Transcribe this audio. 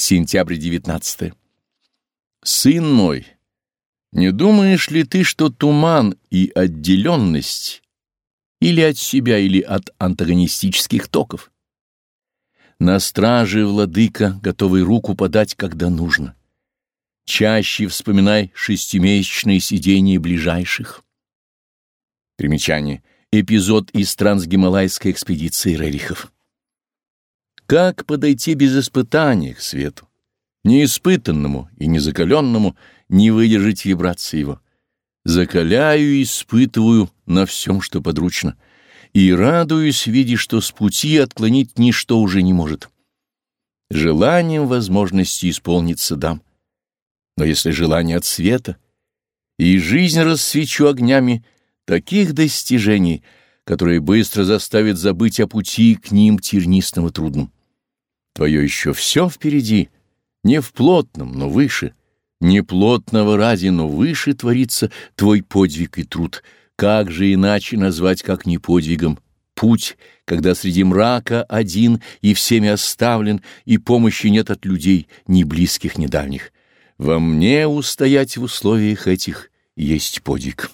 Сентябрь 19. Сын мой, не думаешь ли ты, что туман и отделенность или от себя, или от антагонистических токов? На страже владыка, готовый руку подать, когда нужно. Чаще вспоминай шестимесячные сидения ближайших. Примечание. Эпизод из трансгималайской экспедиции Рерихов. Как подойти без испытания к свету? Неиспытанному и незакаленному не выдержать вибрации его. Закаляю и испытываю на всем, что подручно, и радуюсь, видя, что с пути отклонить ничто уже не может. Желанием возможности исполниться дам. Но если желание от света, и жизнь рассвечу огнями таких достижений, которые быстро заставят забыть о пути к ним тернистым и трудным. Твое еще все впереди, не в плотном, но выше, не плотного ради, но выше творится твой подвиг и труд. Как же иначе назвать, как не подвигом, путь, когда среди мрака один и всеми оставлен, и помощи нет от людей, ни близких, ни дальних. Во мне устоять в условиях этих есть подвиг.